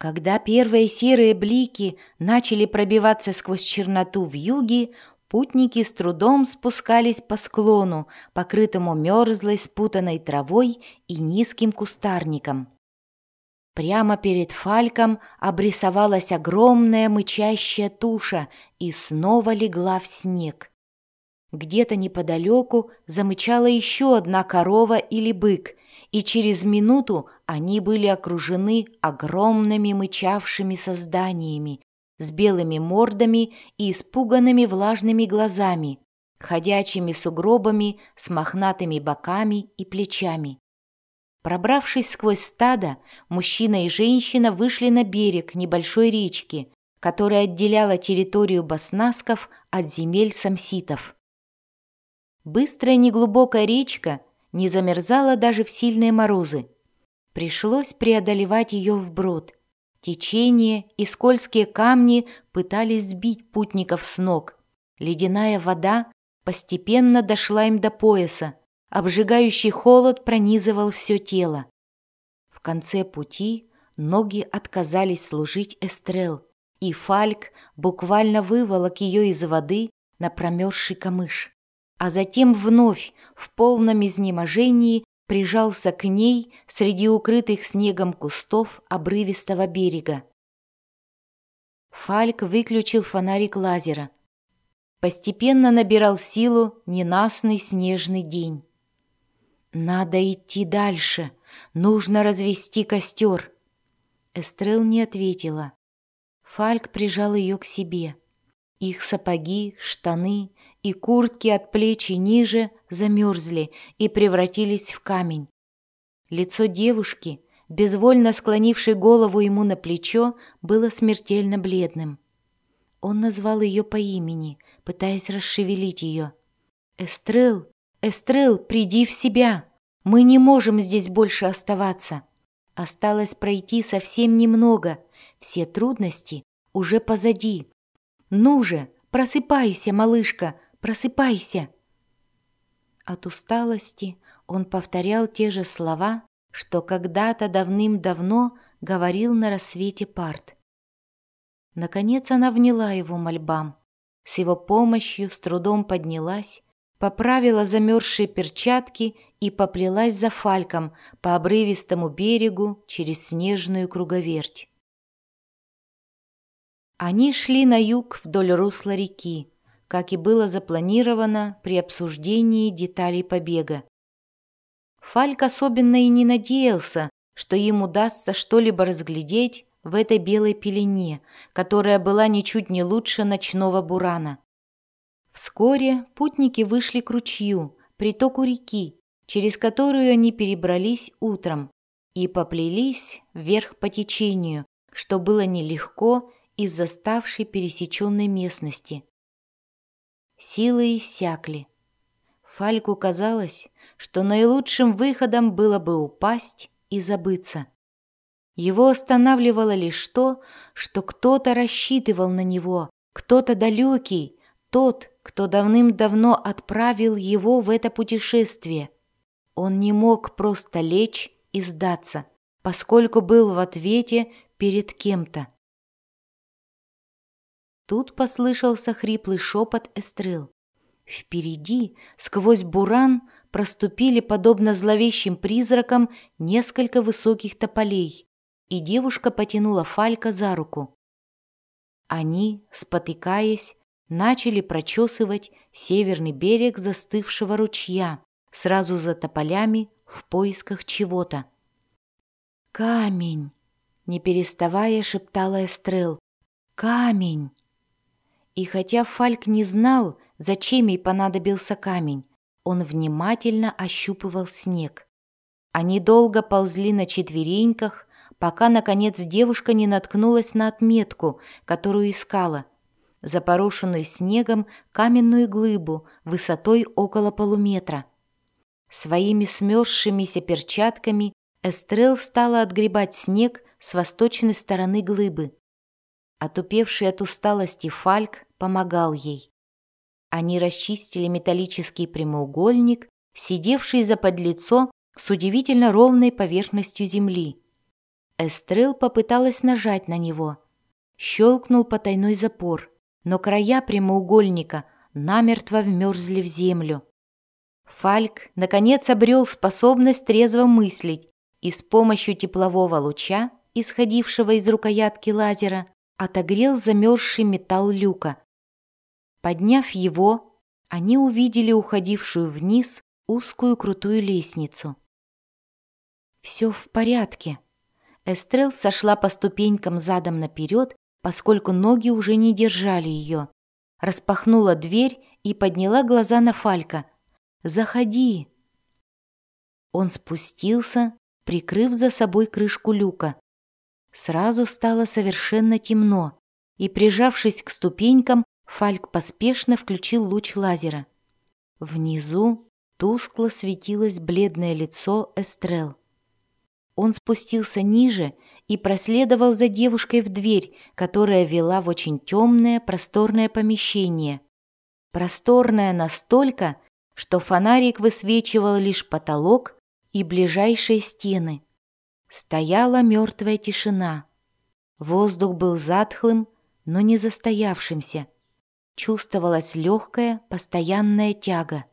Когда первые серые блики начали пробиваться сквозь черноту в юге, путники с трудом спускались по склону, покрытому мерзлой спутанной травой и низким кустарником. Прямо перед Фальком обрисовалась огромная мычащая туша и снова легла в снег. Где-то неподалеку замычала еще одна корова или бык, и через минуту они были окружены огромными мычавшими созданиями с белыми мордами и испуганными влажными глазами, ходячими сугробами с мохнатыми боками и плечами. Пробравшись сквозь стадо, мужчина и женщина вышли на берег небольшой речки, которая отделяла территорию баснасков от земель самситов. Быстрая неглубокая речка не замерзала даже в сильные морозы. Пришлось преодолевать ее вброд. Течение и скользкие камни пытались сбить путников с ног. Ледяная вода постепенно дошла им до пояса. Обжигающий холод пронизывал все тело. В конце пути ноги отказались служить Эстрел, и Фальк буквально выволок ее из воды на промерзший камыш а затем вновь в полном изнеможении прижался к ней среди укрытых снегом кустов обрывистого берега. Фальк выключил фонарик лазера. Постепенно набирал силу ненастный снежный день. «Надо идти дальше. Нужно развести костер». Эстрел не ответила. Фальк прижал ее к себе. Их сапоги, штаны и куртки от плеч и ниже замерзли и превратились в камень. Лицо девушки, безвольно склонившей голову ему на плечо, было смертельно бледным. Он назвал ее по имени, пытаясь расшевелить ее. «Эстрел, Эстрел, приди в себя! Мы не можем здесь больше оставаться!» Осталось пройти совсем немного, все трудности уже позади. «Ну же, просыпайся, малышка, Просыпайся!» От усталости он повторял те же слова, что когда-то давным-давно говорил на рассвете парт. Наконец она вняла его мольбам. С его помощью с трудом поднялась, поправила замерзшие перчатки и поплелась за фальком по обрывистому берегу через снежную круговерть. Они шли на юг вдоль русла реки, как и было запланировано при обсуждении деталей побега. Фальк особенно и не надеялся, что им удастся что-либо разглядеть в этой белой пелене, которая была ничуть не лучше ночного бурана. Вскоре путники вышли к ручью, притоку реки, через которую они перебрались утром, и поплелись вверх по течению, что было нелегко из-за ставшей пересеченной местности. Силы иссякли. Фальку казалось, что наилучшим выходом было бы упасть и забыться. Его останавливало лишь то, что кто-то рассчитывал на него, кто-то далекий, тот, кто давным-давно отправил его в это путешествие. Он не мог просто лечь и сдаться, поскольку был в ответе перед кем-то. Тут послышался хриплый шепот Эстрел. Впереди, сквозь буран, проступили, подобно зловещим призракам, несколько высоких тополей, и девушка потянула Фалька за руку. Они, спотыкаясь, начали прочесывать северный берег застывшего ручья, сразу за тополями в поисках чего-то. «Камень!» — не переставая шептала Эстрел. «Камень!» И хотя Фальк не знал, зачем ей понадобился камень, он внимательно ощупывал снег. Они долго ползли на четвереньках, пока, наконец, девушка не наткнулась на отметку, которую искала. Запорошенную снегом каменную глыбу высотой около полуметра. Своими смерзшимися перчатками Эстрел стала отгребать снег с восточной стороны глыбы. Отупевший от усталости Фальк помогал ей. Они расчистили металлический прямоугольник, сидевший за подлицо с удивительно ровной поверхностью земли. Эстрел попыталась нажать на него. Щелкнул потайной запор, но края прямоугольника намертво вмерзли в землю. Фальк, наконец, обрел способность трезво мыслить и с помощью теплового луча, исходившего из рукоятки лазера, отогрел замерзший металл люка. Подняв его, они увидели уходившую вниз узкую крутую лестницу. «Все в порядке». Эстрел сошла по ступенькам задом наперед, поскольку ноги уже не держали ее. Распахнула дверь и подняла глаза на Фалька. «Заходи!» Он спустился, прикрыв за собой крышку люка. Сразу стало совершенно темно, и, прижавшись к ступенькам, Фальк поспешно включил луч лазера. Внизу тускло светилось бледное лицо Эстрел. Он спустился ниже и проследовал за девушкой в дверь, которая вела в очень темное просторное помещение. Просторное настолько, что фонарик высвечивал лишь потолок и ближайшие стены. Стояла мертвая тишина. Воздух был затхлым, но не застоявшимся. Чувствовалась легкая, постоянная тяга.